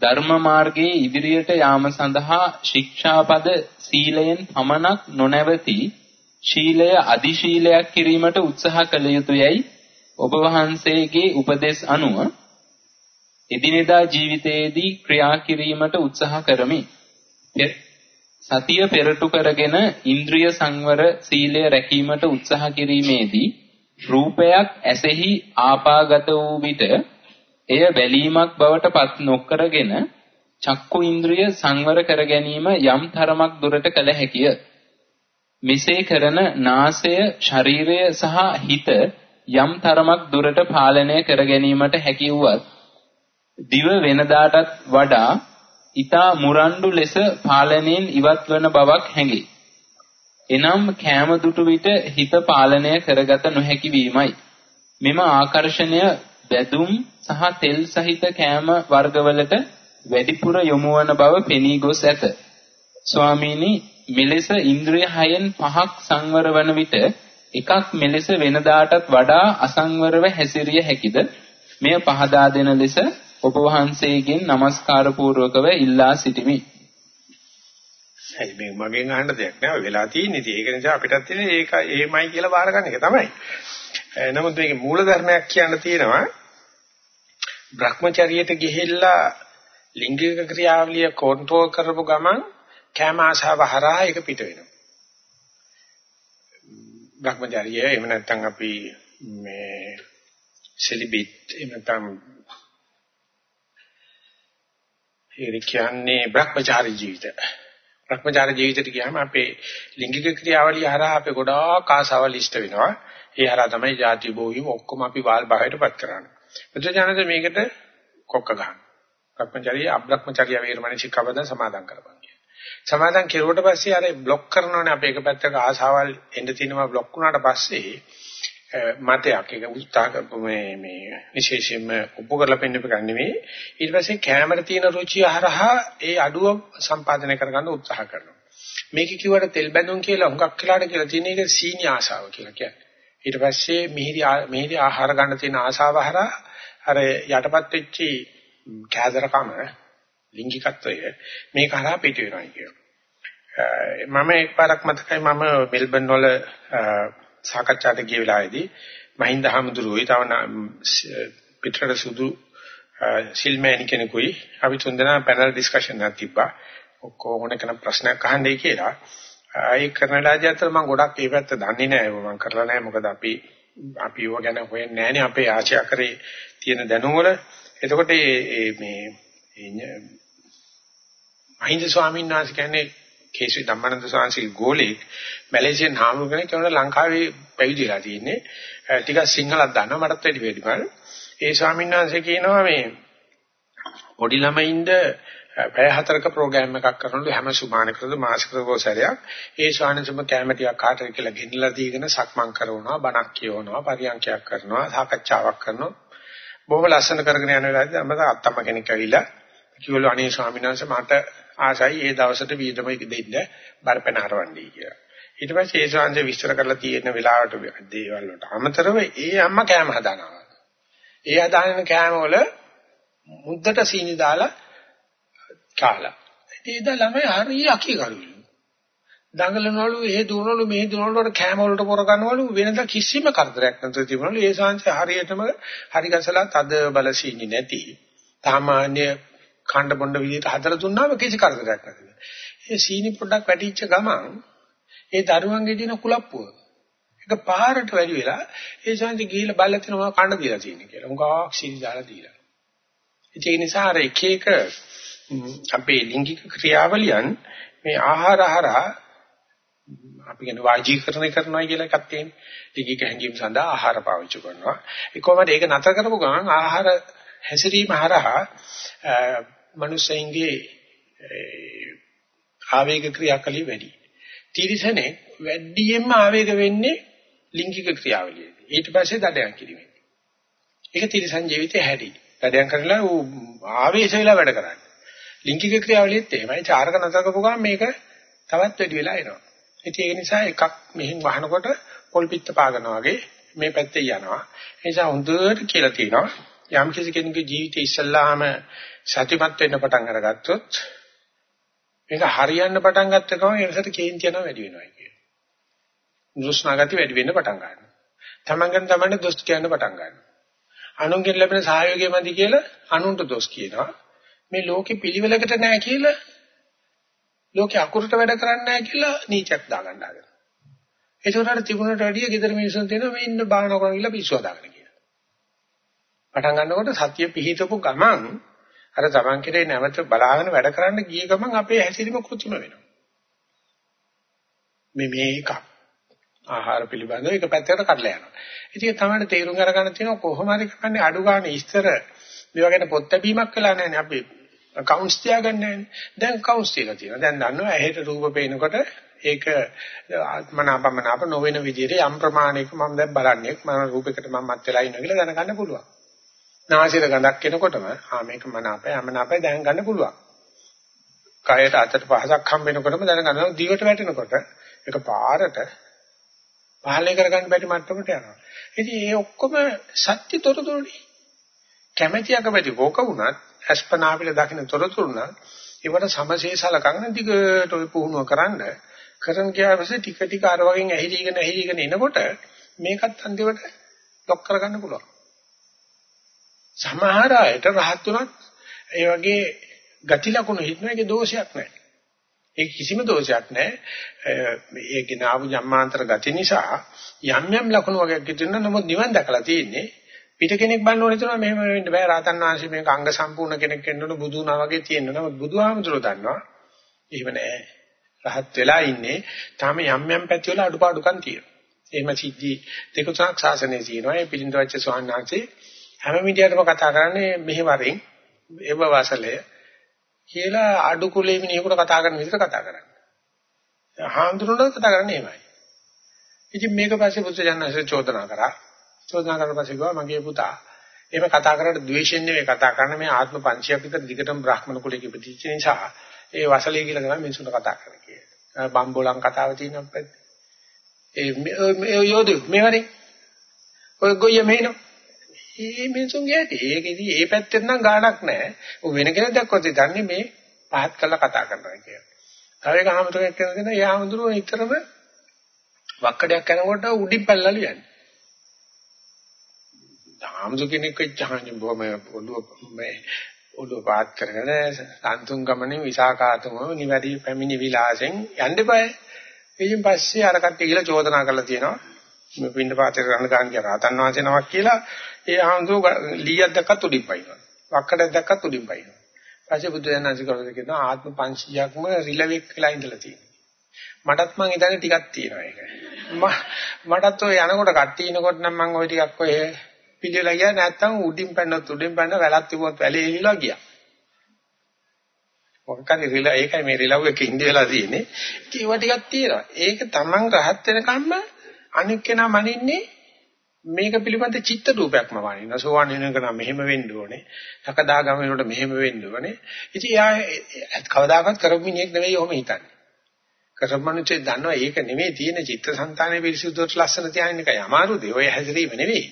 ධර්ම මාර්ගයේ ඉදිරියට යාම සඳහා ශික්ෂාපද සීලයෙන් පමණක් නොනැවති ශීලය අදි ශීලයක් කිරීමට උත්සාහ කළ යුතුයයි ඔබ වහන්සේගේ උපදෙස් අනුව එදිනෙදා ජීවිතයේදී ක්‍රියා කිරීමට උත්සාහ කරමි. සතිය පෙරටු කරගෙන ඉන්ද්‍රිය සංවර සීලය රැකීමට උත්සාහ කිරීමේදී රූපයක් ඇසෙහි ආපාගත වූ විට එය බැලීමක් බවට පත් නොකරගෙන චක්කු ඉන්ද්‍රිය සංවර කර ගැනීම යම් තරමක් දුරට කළ හැකිය. මෙසේ කරන නාසය, ශරීරය සහ හිත යම් තරමක් දුරට පාලනය කර ගැනීමට හැකි වුවත් දිව වෙනදාටත් වඩා ඊතා මුරණ්ඩු ලෙස පාලනයෙන් ඉවත් වන බවක් හැඟේ. එනම් කෑම දුටු විට හිත පාලනය කරගත නොහැකි වීමයි. මෙම ආකර්ෂණය බැදුම් සහ තෙල් සහිත කෑම වර්ගවලට වැඩිපුර යොමු වන බව පෙනී ගොස් ඇත. ස්වාමීනි මෙලෙස ඉන්ද්‍රිය හයෙන් පහක් සංවර වන විට එකක් මෙලෙස වෙනදාටත් වඩා අසංවරව හැසිරිය හැකිද? මෙය පහදා දෙන ලෙස ඔබ වහන්සේගෙන් নমස්කාර පූර්වකව ඉල්ලා සිටිමි. ඇයි මේ මගෙන් අහන්න දෙයක් නෑ වෙලා තියෙන්නේ. ඒක නිසා අපිටත් තියෙන්නේ ඒක එහෙමයි කියලා බාර ගන්න එක තමයි. නමුත් මේකේ මූල ධර්මයක් කියන්න තියෙනවා. Brahmacharyaට ගිහිල්ලා ලිංගික ක්‍රියාවලිය කන්ට්‍රෝල් කරපු ගමන් කැම ආශාව හරහා ඒක පිට වෙනවා. Brahmacharya එහෙම නැත්නම් අපි මේ සෙලිබිට් එහෙම නැත්නම් ඒ කියන්නේ Brahmachari ජීවිතය. Brahmachari ජීවිතයට ගියාම අපේ ලිංගික ක්‍රියාවලිය හරහා අපේ ගොඩාක් ආසාවල් ඉෂ්ට වෙනවා. ඒ හරහා තමයි ಜಾති භෝගීම ඔක්කොම අපි වාල් බහයටපත් කරන්නේ. බුදුජානක මේකට කොක්ක ගන්න. Brahmachari අබ්‍රහ්මචර්ය වේරමණී ශික්ෂාපද සමාදන් කරපන් කියන. සමාදන් කෙරුවට පස්සේ අර බ්ලොක් කරනෝනේ අපේ එක පැත්තක ආසාවල් එන්න තිනවා බ්ලොක් වුණාට පස්සේ මතයක්. ඒක උත්සාහ මේ මේ විශේෂයෙන්ම ඔප්පු කරලා පෙන්නප ගන්න නෙවෙයි. ඊට පස්සේ කැමර තියෙන රුචිය හරහා ඒ අඩුව සම්පාදනය කරගන්න උත්සාහ කරනවා. මේක කිව්වට තෙල් බැඳුම් කියලා හුඟක් වෙලාට කියලා තියෙන එක සීනි ආශාව කියලා කියන්නේ. ඊට පස්සේ මිහිරි මිහිරි ආහාර ගන්න තියෙන ආශාව හරහා අර යටපත් වෙච්චි කෑදරකම ලිංගිකත්වය මේක හරහා පිට වෙනවා කියනවා මම එක්පාරක් මතකයි මම මෙල්බන් වල සාකච්ඡාට ගිය වෙලාවේදී මහින්ද හමුදුරුවෝයි තව පිටරට සුදු සිල්මෑනි කෙනෙකුයි අපි තුන්දෙනා පැනල් ඩිස්කෂන් එකක් තිබ්බා. ඔක්කොම කෙන ප්‍රශ්නයක් අහන්නයි කියලා. ඒ කරන වෙලාවදී අතර මම ගොඩක් ඒ පැත්ත දන්නේ නැහැ. මම කරලා නැහැ. මොකද අපි අපි ඒව ගැන හොයන්නේ නැහැනේ අපේ ආශා කරේ තියෙන දැනුම වල. එතකොට මේ මේ මහින්ද ස්වාමීන් වහන්සේ කියන්නේ කේසි ධම්මානන්ද ස්වාමීන්ගේ ගෝලෙක් මැලේසියන් හාමුදුරුවෝ කෙනෙක් කෙනෙක් ලංකාවේ පැවිදිලා තියෙන්නේ. ටිකක් සිංහලක් දන්නවා මටත් වැඩි වැඩිමල්. ඒ ස්වාමීන් වහන්සේ කියනවා මේ පොඩි ළමයින්ද පැය හතරක ප්‍රෝග්‍රෑම් එකක් කරනලු හැම සුමානකරද මාසිකව සැරයක් ඒ ස්වාමීන්සම කැම ටිකක් කාටද කියලා ගෙන්නලා දීගෙන සක්මන් කරනවා බණක් කියවනවා පරියන්කයක් කරනවා සාකච්ඡාවක් කරනවා බොහොම ලස්සන කරගෙන යන වෙලාවේදී අම්මට අත්තම්ම කෙනෙක් ඇවිල්ලා කිව්වලු අනේ ස්වාමීන් වහන්සේ මට ආසයි ඒ දවසට වීදම දෙන්න බරපැන හරවන්නයි කියලා. ඊට පස්සේ ඒ ස්වාමීන් විස්තර කරලා තියෙන වෙලාවට දේවල් වලට අමතරව ඒ අම්මා කෑම හදානවා. ඒ හදාන කෑම වල මුද්දට සීනි දාලා කාලා. ඉතින් ඒ ළමයි හරිය අකීකරුලු. දඟලනවලු එහෙ දුවනවලු මෙහෙ දුවනවලු වල කැම වලට පොර ගන්නවලු වෙනද කිසිම කරදරයක් නැතුව තිබුණලු ඒ ශාංශය හරියටම හරි ගසලා තද බල සීනි නැති සාමාන්‍ය කණ්ඩ බොණ්ඩ විදිහට හදලා දුන්නාම කිසි කරදරයක් නැතිව. ඒ සීනි පොඩ්ඩක් වැටිච්ච ගමන් ඒ දරුවන්ගේ දින කුලප්පුව. ඒක පාරට වැඩි වෙලා ඒ ශාංශය ගිහිල්ලා බල්ලා තිනවා කන්න දීලා තියෙන කියලා. උංගක් සීනි දාලා දීලා. ඒ නිසා අර එක එක අපේ ලිංගික ක්‍රියාවලියන් මේ ආහාර හරහා අපි කියන වාජීකරණය කරනවා කියලා එකක් තියෙනවා. ලිංගික හැඟීම් සඳහා ආහාර පාවිච්චි කරනවා. ඒ කොහොමද ඒක නතර කරපු ගමන් ආහාර හැසිරීම හරහා මනුස්සයින්ගේ ආවේග ක්‍රියාකලිය වැඩි. තිරිසනේ වැඩියෙන්ම ආවේග වෙන්නේ ලිංගික ක්‍රියාවලියේදී. ඊට පස්සේ දඩයන් කිරීමේදී. ඒක තිරිසන් ජීවිතේ හැටි. දඩයන් කරලා ඌ ආවේශ වෙලා වැඩ කරන්නේ. ලිංගික ක්‍රියාවලියත් එහෙමයි. චාරක නතර කරපු ගමන් මේක තවත් වැඩි වෙලා එනවා. ඉතින් ඒක නිසා එකක් මෙහින් වහනකොට පොල් පිට පාගනවා වගේ මේ පැත්තේ යනවා. ඒ නිසා හොඳට කියලා තියෙනවා යම් කිසි කෙනෙකුගේ ජීවිතේ ඉස්සල්ලාම සතිමත් වෙන්න පටන් අරගත්තොත් මේක හරියන්න පටන් ගත්ත ගමන් ඒකට කේන්ති යනවා වැඩි වෙනවා කියනවා. දුෂ්ණාගති වැඩි වෙන්න පටන් ගන්නවා. තමන්ගෙන් තමන්ට දොස් කියන්න පටන් ගන්නවා. අනුන්ගෙන් ලැබෙන සහයෝගය මදි කියලා අනුන්ට දොස් කියනවා. මේ ලෝකේ පිළිවෙලකට නැහැ කියලා ලෝකේ අකුරට වැඩ කරන්නේ නැහැ කියලා නීචක් දාගන්න හදනවා. ඒකට අර තිබුණට වැඩිය gedara මිනිස්සුන් තියෙනවා මේ ඉන්න බාහන කරන කියලා පිස්සුව දාගෙන කියලා. පටන් ගන්නකොට සතිය පිහිටපු ගමන් අර තමන් කෙරේ නැවත බලාගෙන වැඩ කරන්න ගිය ගමන් අපේ හැසිරීම කෘත්‍රිම වෙනවා. මේ මේක ආහාර පිළිබඳව එක පැත්තකට කඩලා යනවා. ඉතින් තමයි තේරුම් අරගන්න තියෙනවා කොහොම හරි කරන්නේ අඩු ගන්න ඉස්තර මේවා ගැන පොත් ලැබීමක් වෙලා නැහැ අපි කවුන්ට්ස් තියාගන්නේ නැහැ. දැන් කවුන්ට්ස් තියලා තියෙනවා. දැන් දන්නවා ඇහෙට රූප පේනකොට ඒක මනාපමනාප නොවන විදිහට යම් ප්‍රමාණයක මම දැන් බලන්නේ මම රූපයකට මම මත් වෙලා ඉන්නවා කියලා දැනගන්න පුළුවන්. නාසයට ගඳක් එනකොටම ආ මේක මනාපයි අමනාපයි දැන ගන්න පුළුවන්. කයට අතට පහසක් හම්බ වෙනකොටම දැනගන්නවා දිවට වැටෙනකොට ඒක පාරට පහලේ කරගන්න බැරි මට්ටමට යනවා. ඉතින් මේ ඔක්කොම සත්‍ය තොරතුරුනේ. කැමැති අකමැති කෝක වුණත් අස්පනා අපිට දකින්න තොරතුරු නම් ඒවට සමශේෂලකගෙන දිගට ඔය පුහුණුව කරන්න කරන් ගියා පස්සේ ටික ටික අර වගේ ඇහිදීගෙන ඇහිදීගෙන එනකොට මේකත් අන්තිමට ලොක් කරගන්න පුළුවන්. සමහර අයට රහත් උනත් ඒ වගේ ගති ලකුණු හිටන එකේ දෝෂයක් නැහැ. ඒ කිසිම දෝෂයක් නැහැ. ඒකේ නාවු ජම්මාන්තර ගති නිසා යම් යම් ලකුණු වගේක් හිටින්න නමුත් නිවන් දැකලා තියෙන්නේ පිට කෙනෙක් බලන්න ඕනේ තුනවා මෙහෙම වෙන්න බෑ. රාතන් වහන්සේ මේක අංග සම්පූර්ණ කෙනෙක් වෙන්න ඕන බුදු වුණා වගේ තියෙන්න නමුත් බුදුහාමුදුරුවෝ දන්නවා එහෙම නෑ රහත් වෙලා ඉන්නේ. තාම යම් යම් පැති වල අඩුපාඩුකම් තියෙනවා. එහෙම සිද්ධි දෙක තුනක් සාසනේ තියෙනවා. ඒ පිළිඳවච්ච ස්වාමීන් වහන්සේ හැම මිනිහටම කතා කරන්නේ මෙහෙවරින් එව වාසලය කියලා අඩු කුලේ මිනිහෙකුට කතා කරන විදිහට කතා කරන්නේ. හාමුදුරුවෝ කතා කරන්නේ එහෙමයි. ඉතින් මේක පස්සේ බුදුජානක චෝදනා කරා. චෝදනා කරලා පස්සේ ගියා මගේ පුතා එහෙම කතා කරලා ද්වේෂයෙන් නෙවෙයි කතා කරන්නේ මේ ආත්ම පංචයක් විතර දිගටම බ්‍රාහ්මණ කුලයක ඉපදිච්ච නිසා ඒ වසලේ කියලා කරා මිනිසුන්ට කතා කරන කියලා. බම්බෝලම් කතාව තියෙනවා පැත්තේ. ඒ මේ යෝදු මේවරේ ඔය ගොයිය මේනෝ මේ මිනිසුන්ගේ ඇති. ඒකෙදි ඒ පැත්තෙන් නම් ගාණක් නැහැ. ඔය වෙන කෙනෙක් දැක්කොත් දන්නේ මේ පහත් කළා කතා කරනවා කියලා. තව එක ආමතුරෙක් කියනකන ඒ ආමතුරු නිතරම වක්කඩයක් කරනකොට උඩින් පැල්ලලු යන්නේ. ආමතු කෙනෙක් වෙච්චාම බොහොම ඔළුව මේ ඔළුව පාත් කරගෙන සාන්තුන් ගමනේ විසාකාතම නිවැරදි පැමිණි විලාසෙන් යන්න බෑ. ඊයින් පස්සේ අර කට්ටිය කියලා චෝදනා කරලා තියෙනවා. මේ පින්න පාතේ රණ ගන්න කියන රහතන් වහන්සේ නමක් කියලා ඒ ආමතු ලීයක් දැක්කත් උඩින් පයින්නවා. වක්කඩ දැක්කත් උඩින් පයින්නවා. පස්සේ බුදු දනන්සි කරලා කියනවා ආත්ම 500ක්ම රිලෙවෙක් වෙලා ඉඳලා තියෙනවා. මටත් මං ඉඳන්නේ ටිකක් තියෙනවා ඒක. මටත් ඔය යනකොට කට්ටි ඉනකොට නම් මං ওই ටිකක් ඔය පිළිවෙලා ගියා නැත්තම් උඩින් පැන්නොත් උඩින් පැන්න වැලක් තිබුණොත් වැලේ එලිලා ගියා. මොකක්ද රිල ඒකයි මේ රිලව් එකේ ඉඳ වෙලා තියෙන්නේ. ඒව ටිකක් තියෙනවා. ඒක Taman රහත් වෙනකම්ම අනික් කෙනා මනින්නේ මේක පිළිබඳ චිත්ත රූපයක්ම වනින්න. සෝවන් වෙනක නම් මෙහෙම වෙන්න ඕනේ. සකදාගම වෙනකොට මෙහෙම වෙන්න ඕනේ. ඉතින් එයා කවදාකවත් කරපු මිනිහෙක් නෙවෙයි ඔහොම හිතන්නේ. කරපමණුචේ දන්නවා ඒක නෙවෙයි තියෙන චිත්තසංතානයේ පිරිසුදුවට ලස්සන තියාගෙන එකයි අමාරු දේ. ඔය හැසිරීම නෙවෙයි.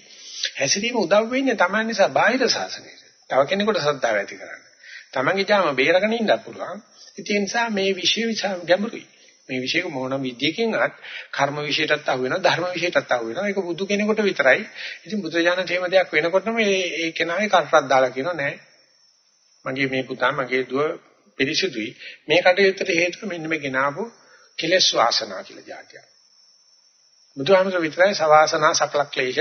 හැසිරීම උදව් වෙන්නේ Taman නිසා බාහිර සාසනයට. තව කෙනෙකුට ශ්‍රද්ධාව ඇති කරන්න. Tamanගේ ජාම බේරගෙන ඉන්නත් පුළුවන්. ඒ නිසා මේ විශේෂ ගැඹුරුයි. මේ විශේෂක මොන විද්‍යකින්වත් කර්ම විශේෂයටත් අහු වෙනවා ධර්ම විශේෂයටත් අහු වෙනවා. ඒක බුදු කෙනෙකුට විතරයි. ඉතින් බුදුරජාණන් තේම දෙයක් වෙනකොටම මේ ඒ කෙනාගේ කර්තක් දාලා කියනවා නෑ. මගේ මේ පුතා මගේ දුව පිරිසිදුයි. මේ කටයුත්තට හේතුව මෙන්න මේ ගෙනාවු කෙලස් වාසනා කියලා જાතියක්. බුදුහාමර විතරයි සවාසනා සකල ක්ලේශ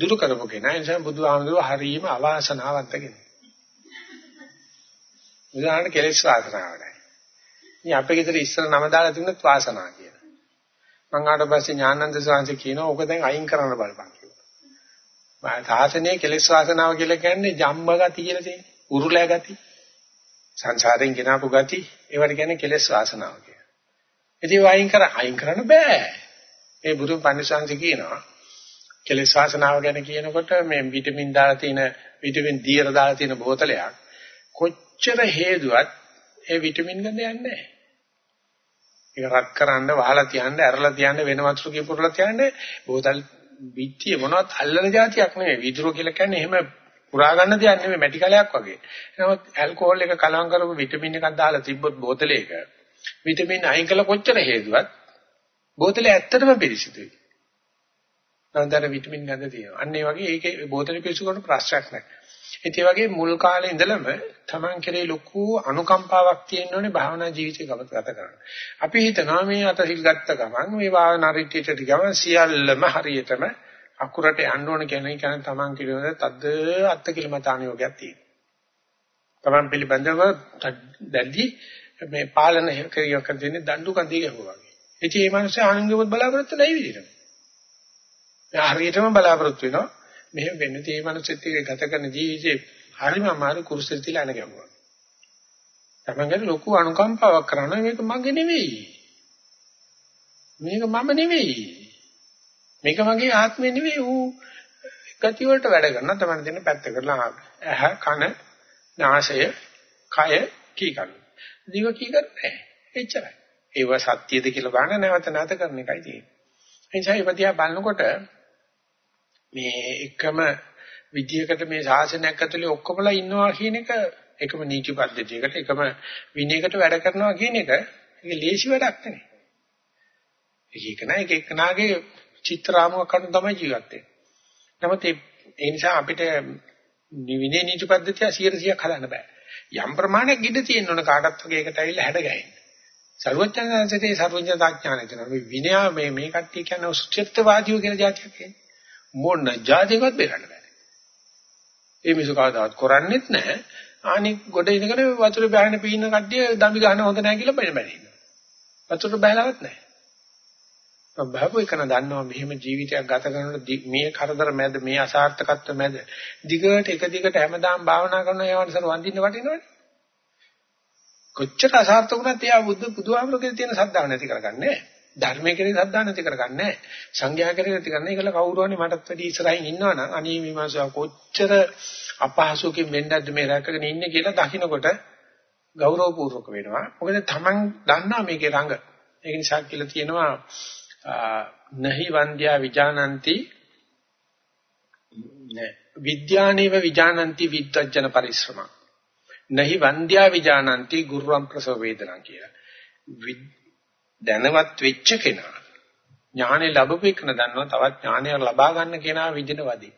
දුරු කරපු කෙනා. ඒ නිසා බුදුහාමර හරීම අවාසනාවන්ත කෙනෙක්. බුදුහාමර කෙලස් වාසනාව නැහැ. ඉතින් අපේ ගෙදර ඉස්සර නම දාලා තිබුණත් වාසනා කියලා. මං ආවට පස්සේ ඥානන්ද සාංශ කියනවා ඕක දැන් අයින් කරන්න බලපන් කියලා. මම සාසනයේ කෙලස් වාසනාව කියලා කියන්නේ ජම්බ ගති කියලා තියෙන්නේ. උරුලෑ ගති. සංසාරයෙන් ගෙනාපු ගති ඒවට කියන්නේ කෙලස් වාසනාව කියලා. ඉතින් වයින් කර අයින් කරන්න බෑ. මේ බුදු පන්සංශ කියනවා කෙලස් වාසනාව ගැන කියනකොට මේ විටමින් දාලා තියෙන විටමින් D එක දාලා තියෙන බෝතලයක් කොච්චර හේදුවත් ඒ විටමින් ගඳ යන්නේ නැහැ. ඒක රත් කරන්න වහලා තියන්න ඇරලා තියන්න වෙන වතුරකින් පුරලා තියන්න බෝතල් පිටිය මොනවත් අල්ලන જાතියක් නෙවෙයි. විදුර කියලා කියන්නේ එහෙම පුරා ගන්න දෙයක් නෙවෙයි මැටි කලයක් වගේ. නමුත් ඇල්කොහොල් එක කලවම් කරපු විටමින් එකක් දාලා තිබ්බොත් බෝතලයක විටමින් අයින් කළ කොච්චර හේතුවත් බෝතලේ ඇත්තටම පිරිසිදුයි. නන්දර විටමින් ගඳ තියෙනවා. අන්න ඒ වගේ ඒකේ බෝතලේ පිරිසිදු කරන ප්‍රශ්නයක් නැහැ. ඒ වගේ මුල් කාලේ ඉඳලම Taman කෙරේ ලොකු අනුකම්පාවක් තියෙන්න ඕනේ භාවනා ජීවිතය ගත කරන්න. අපි හිතනවා මේ අතහිල් ගත්ත ගමන් මේ භාවනා රිට්‍රීට් ගමන් සියල්ලම හරියටම අකුරට යන්න ඕන කියන එක Taman පිළිබඳ තද්ද අත්කිලමතාන යෝගයක් තියෙනවා. Taman පිළිබඳව දැඩි මේ පාලන ක්‍රියාවක් දෙන්නේ දඬු කඳේ ගහුවා වගේ. ඉතින් මේ මිනිස්සු ආනන්දවත් බලාපොරොත්තු නැයි විදිහට. හරියටම බලාපොරොත්තු වෙනවා මෙහෙම වෙන්නේ තේ මනසෙත් එක්ක ගත කරන ජීවිතේ හරිම අමාරු කුරුසෙ තියලා අන ගැඹුවා. තමන්ගේ ලොකු අනුකම්පාවක් කරනවා මේක මගේ නෙවෙයි. මේක මම නෙවෙයි. මේක මගේ ආත්මය නෙවෙයි ඌ ගති වලට වැඩ කරන තමයි දෙන්න පැත්ත කරලා ඇහ කන නාසය කය කීකරන. දිව කීකරන්නේ එච්චරයි. ඒව සත්‍යද කියලා බලන්න නැවත නැවත කරන එකයි තියෙන්නේ. එනිසා ඒ පදියා බලනකොට මේ එකම විදියකට මේ ශාසනයක් ඇතුලේ ඔක්කොමලා ඉන්නවා කියන එක එකම නීති පද්ධතියකට එකම විනයකට වැඩ කරනවා කියන එක ඒක ලේසි වැඩක් නෙවෙයි. ඒක නෑ එක එකනාගේ චිත්‍රාමුවක් අනුව තමයි ජීවත් වෙන්නේ. නමුත් ඒ නිසා අපිට විනය නීති පද්ධතිය 100%ක් හදන්න බෑ. යම් ප්‍රමාණයක් ඉඳ තියෙන්න ඕන කාටත් වගේ එකට ඇවිල්ලා හැඩ ගැහෙන්න. සර්වඥාන්සේතේ සර්වඥතා ඥානය තියෙනවා. මේ විනය මේ මේ කට්ටිය කියන්නේ සුචිත්තවාදීව කියන જાතියක් කියන්නේ. මොන જાතියවත් බේරන්න බෑ. ඒ මිසු කවදාවත් කරන්නේත් නැහැ. අනික ගොඩ ඉඳගෙන වතුර බහන පීන කට්ටිය දම්බි ගන්න හොඳ නැහැ කියලා බැන බැන ඉන්නවා. වතුර බහලවත් නැහැ. මම බහපු එකන දන්නවා මෙහෙම ජීවිතයක් ගත කරනකොට මේ කරදර මැද මේ අසාර්ථකත්ව මැද දිගට එක දිගට හැමදාම භාවනා කරන යවන්සර වඳින්න වටිනවනේ. කොච්චර අසාර්ථක වුණත් එයා බුදු බුදුහාමුදුරගේ තියෙන සද්ධාව නැති කරගන්නේ නැහැ. ධර්මයේ කෙරේ සද්දා නැති කරගන්නේ නැහැ. සංඝයා කෙරේ නැති කරන්නේ. ඒකල කවුරු හරි මටත් වැඩි ඉස්සරහින් ඉන්නවනම් අනේ මේ මාසවා කොච්චර අපහසුකම් වෙන්නද මේ රැකගෙන ඉන්නේ කියලා දකින්නකොට ගෞරවපූර්වක වෙනවා. මොකද Taman දන්නා මේකේ රඟ. ඒක නිසා කියලා තියෙනවා නහි වන්ද්‍යා විජානಂತಿ විද්‍යානේව විජානಂತಿ විද්වජන පරිශ්‍රම. නහි වන්ද්‍යා විජානಂತಿ ගුරුවම් ප්‍රසව වේදනා කියලා. දැනවත් වෙච්ච කෙනා ඥානෙ ලැබපු එකන දන්නවා තවත් ඥානය ලබා ගන්න කෙනා විදින වදී.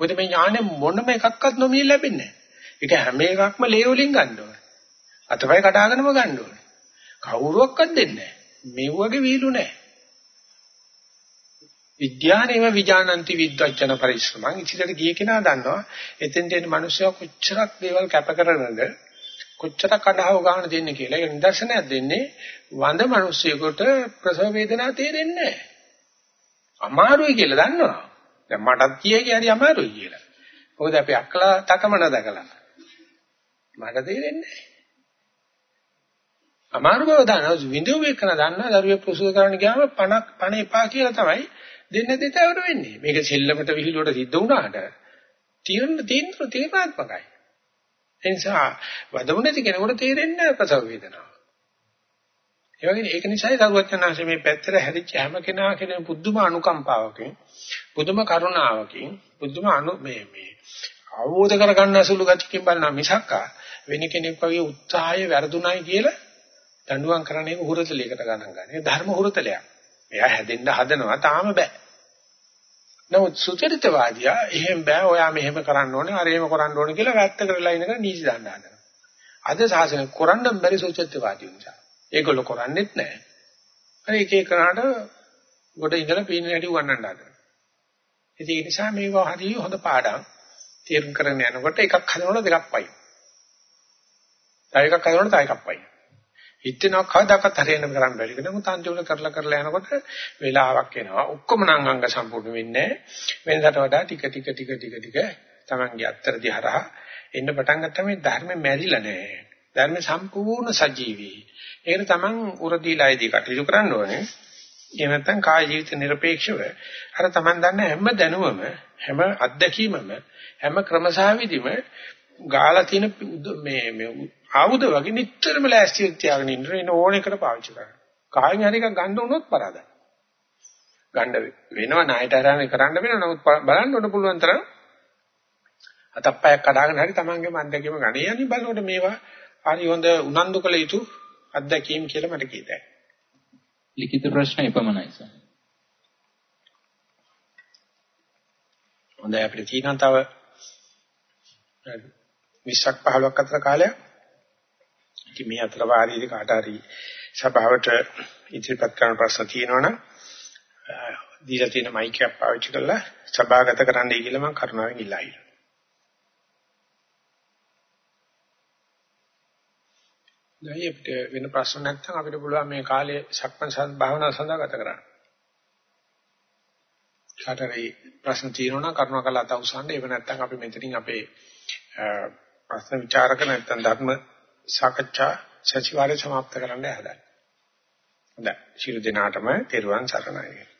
මොකද මේ ඥානෙ මොනම එකක්වත් නොමිය ලැබෙන්නේ නැහැ. ඒක හැම එකක්ම ලේ වලින් ගන්න ඕනේ. අතපය කඩාගෙනම ගන්න ඕනේ. කවුරුවක්වත් දෙන්නේ නැහැ. මේ වගේ වීලු නැහැ. විද්‍යානේව විජානಂತಿ විද්වචන පරිශ්‍රමං ඉතිරට ගිය කෙනා දන්නවා එතෙන් දෙන මිනිස්සු කොච්චරක් දේවල් කැප කරනද කොච්චරක් අඩහව ගන්න දෙන්නේ කියලා. ඒක නිදර්ශනයක් දෙන්නේ වඳ මිනිස්සුයෙකුට ප්‍රසව වේදනාව තේරෙන්නේ නැහැ. අමාරුයි කියලා දන්නවා. දැන් මටත් කියේ කිය අමාරුයි කියලා. මොකද අපි අක්කලා තකමන දැකලා. මට තේරෙන්නේ නැහැ. අමාරු බව දන්නවා විඳුව එකන දන්නා දරුවෙක් ප්‍රසූත කරන්න ගියාම පණක් පණ එපා කියලා තමයි දෙන්න දෙතවර වෙන්නේ. මේක සෙල්ලමට විහිළුවට සිද්ධ වුණාට තීරණ තීරණ තීරණාත්මකයි. ඒ නිසා වදමු නැති කෙනෙකුට තේරෙන්නේ නැහැ ප්‍රසව වේදනාව. ඒ වගේ ඒක නිසායි සරුවචනාංශ මේ පැත්තට හැරිච්ච හැම කෙනා කෙනෙක් බුද්ධම අනුකම්පාවකින් බුදුම කරුණාවකින් බුදුම අනු මේ මේ අවබෝධ කරගන්න අසුළු ගතියකින් බලන මිසක් වෙන කෙනෙක් වගේ උත්සාහය වැරදුණයි කියලා දඬුවම් කරන්නේ හුරතලයකට ගණන් ගන්න. ඒ ධර්ම හුරතලයක්. එයා හැදෙන්න හදනවා තාම බෑ. නමුත් සුචරිතවාදියා එහෙම බෑ ඔයා මෙහෙම කරන්න ඕනේ අර එහෙම කරන්න ඕනේ කියලා වැත්ත කරලා ඉනකන් නීති දාන්න හදනවා. අද සාසන කරන්න බැරි සුචරිතවාදී නිසා. ඒගොල්ලෝ කරන්නේත් නැහැ. අර එක එකනට ගොඩ ඉඳලා පීන හැටි උගන්නන්න හදනවා. ඒ නිසා මේවා හරිය හොඳ පාඩම් තේරුම් කරගෙන යනකොට එකක් හදනකොට දෙකක් පයි. තව එකක් හදනකොට තව එකක් පයි. හිතෙනවා කවදාකවත් හරියනම කරන්න බැරි කෙනෙක්. නමුත් අන්තිමට කරලා කරලා යනකොට වෙලාවක් එනවා. ඔක්කොම නම් අංග සම්පූර්ණ වෙන්නේ වෙනදාට වඩා ටික ටික ටික ටික ටික තමන්ගේ අත්තර දිහරහා එන්න පටන් ගත්තා මේ ධර්මෙ මැරිලා නැහැ. ධර්ම සම්පූර්ණ සජීවී. ඒකට තමන් උරදීලායේදී කටයුතු කරන්න ඕනේ. එහෙම නැත්නම් කාය ජීවිත নিরপেক্ষව අර තමන් දන්න හැම දැනුවම හැම අත්දැකීමම හැම ක්‍රමසාවිදිම ගාලා තියෙන මේ මේ ආයුධ වගේ නිතරම ලෑස්තිව තියාගෙන ඉන්න ඉන්න ඕන එකට පාවිච්චි කරන්න. කායෙන් හරි එකක් ගන්න උනොත් පරාදයි. ගන්න වෙනව ණයට හරහානේ කරන්න වෙනව නමුත් බලන්න උඩ පුළුවන් තරම් අතප්පයක් කඩාගෙන හරි Tamange මන්දකීම ගණේ යන්නේ බලනකොට මේවා හරි හොඳ උනන්දු කළ යුතු අත්දැකීම් කියලා මට කියතයි. ලිඛිත ප්‍රශ්න එපමණයි සර්. හොඳයි අපිට තියෙනවා තව 20ක් 15ක් අතර කාලයක්. ඉතින් මේ අතර වාරයේදී කාට හරි සභාවට ඉදිරිපත් කරන ප්‍රශ්න තියෙනවනම් දීලා තියෙන මයික් එක පාවිච්චි කරලා සභාගත කරන්නයි කියලා මම කරුණාවෙන් ඉල්ලා හිටියා. දැන් අපිට වෙන ප්‍රශ්න නැත්නම් අපිට පුළුවන් මේ කාලේ සක්මන් භාවනාව සඳහා ගත කරන්න. කාටරි ප්‍රශ්න තියෙනවා නම් කරුණාකරලා අත උසන්න. ඒක නැත්නම් අපි මෙතනින් අපේ ප්‍රශ්න විචාරක නැත්නම් ධර්ම සාකච්ඡා සතිವಾರේ સમાપ્ત කරන්න හදන්නේ. හොඳයි. ශිරු දිනාටම තෙරුවන් සරණයි.